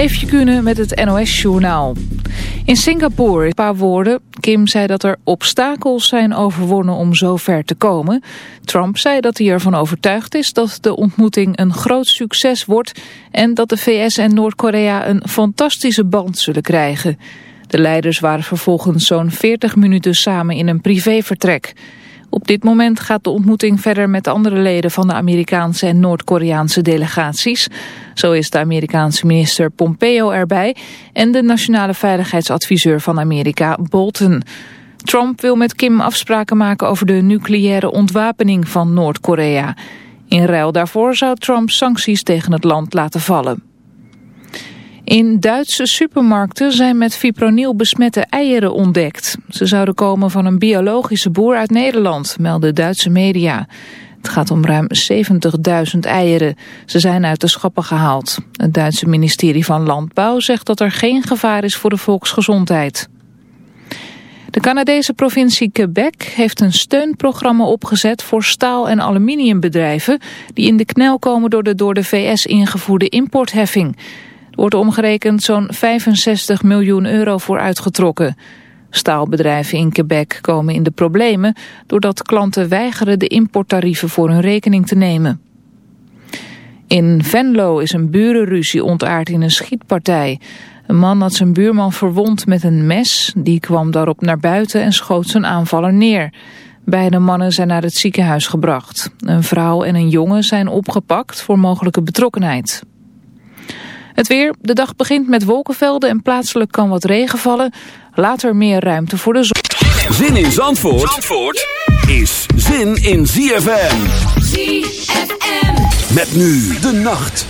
Eefje Kunnen met het NOS-journaal. In Singapore, een paar woorden. Kim zei dat er obstakels zijn overwonnen om zo ver te komen. Trump zei dat hij ervan overtuigd is dat de ontmoeting een groot succes wordt... en dat de VS en Noord-Korea een fantastische band zullen krijgen. De leiders waren vervolgens zo'n 40 minuten samen in een privévertrek... Op dit moment gaat de ontmoeting verder met andere leden van de Amerikaanse en Noord-Koreaanse delegaties. Zo is de Amerikaanse minister Pompeo erbij en de nationale veiligheidsadviseur van Amerika Bolton. Trump wil met Kim afspraken maken over de nucleaire ontwapening van Noord-Korea. In ruil daarvoor zou Trump sancties tegen het land laten vallen. In Duitse supermarkten zijn met fipronil besmette eieren ontdekt. Ze zouden komen van een biologische boer uit Nederland, melden Duitse media. Het gaat om ruim 70.000 eieren. Ze zijn uit de schappen gehaald. Het Duitse ministerie van Landbouw zegt dat er geen gevaar is voor de volksgezondheid. De Canadese provincie Quebec heeft een steunprogramma opgezet voor staal- en aluminiumbedrijven die in de knel komen door de door de VS ingevoerde importheffing wordt omgerekend zo'n 65 miljoen euro voor uitgetrokken. Staalbedrijven in Quebec komen in de problemen doordat klanten weigeren de importtarieven voor hun rekening te nemen. In Venlo is een burenruzie ontaard in een schietpartij. Een man had zijn buurman verwond met een mes, die kwam daarop naar buiten en schoot zijn aanvaller neer. Beide mannen zijn naar het ziekenhuis gebracht. Een vrouw en een jongen zijn opgepakt voor mogelijke betrokkenheid. Het weer, de dag begint met wolkenvelden en plaatselijk kan wat regen vallen. Later meer ruimte voor de zon. Zin in Zandvoort, Zandvoort is zin in ZFM. ZFM. Met nu de nacht.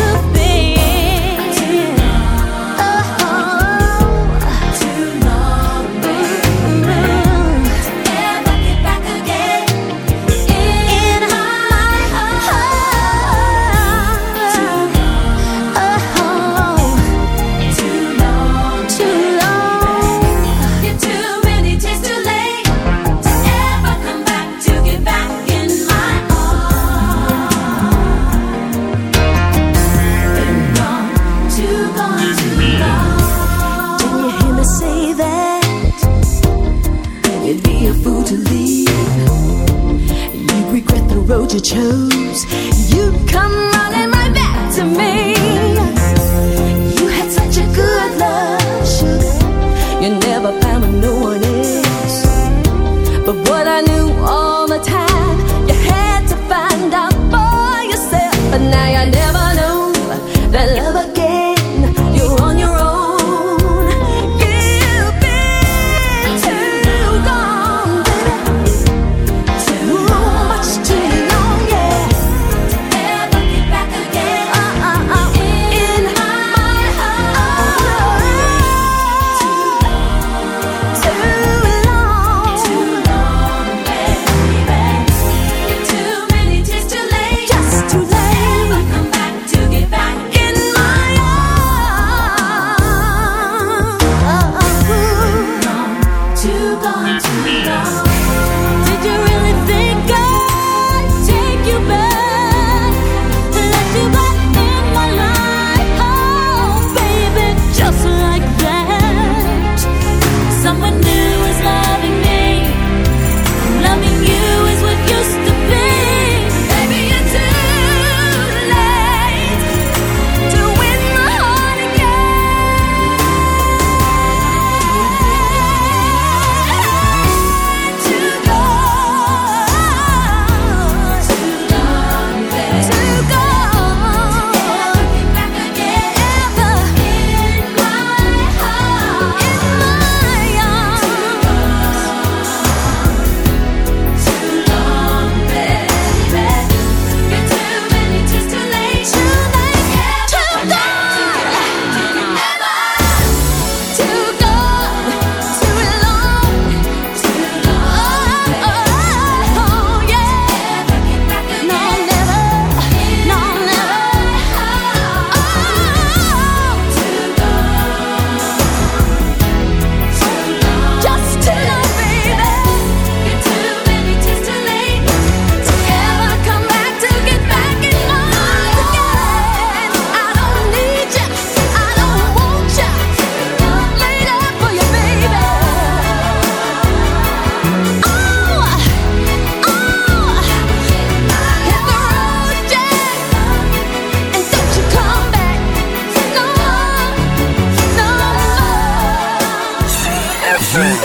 you chose.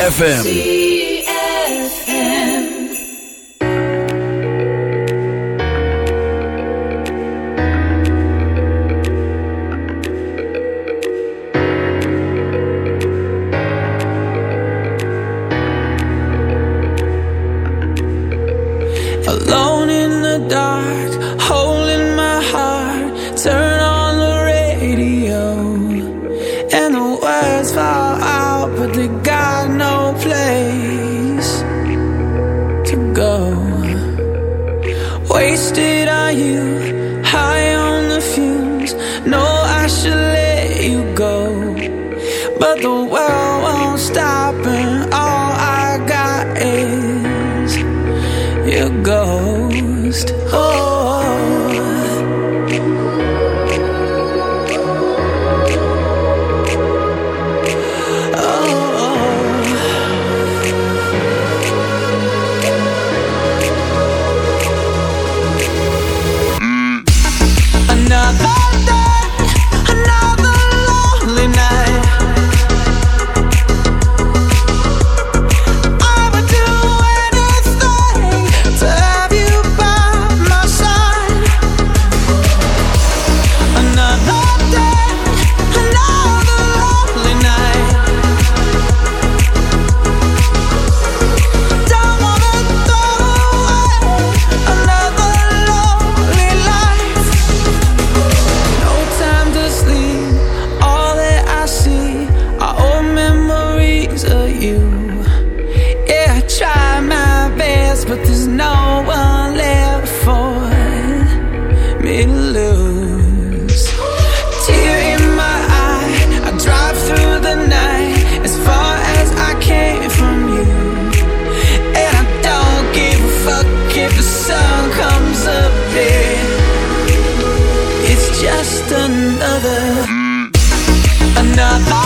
ZFM. another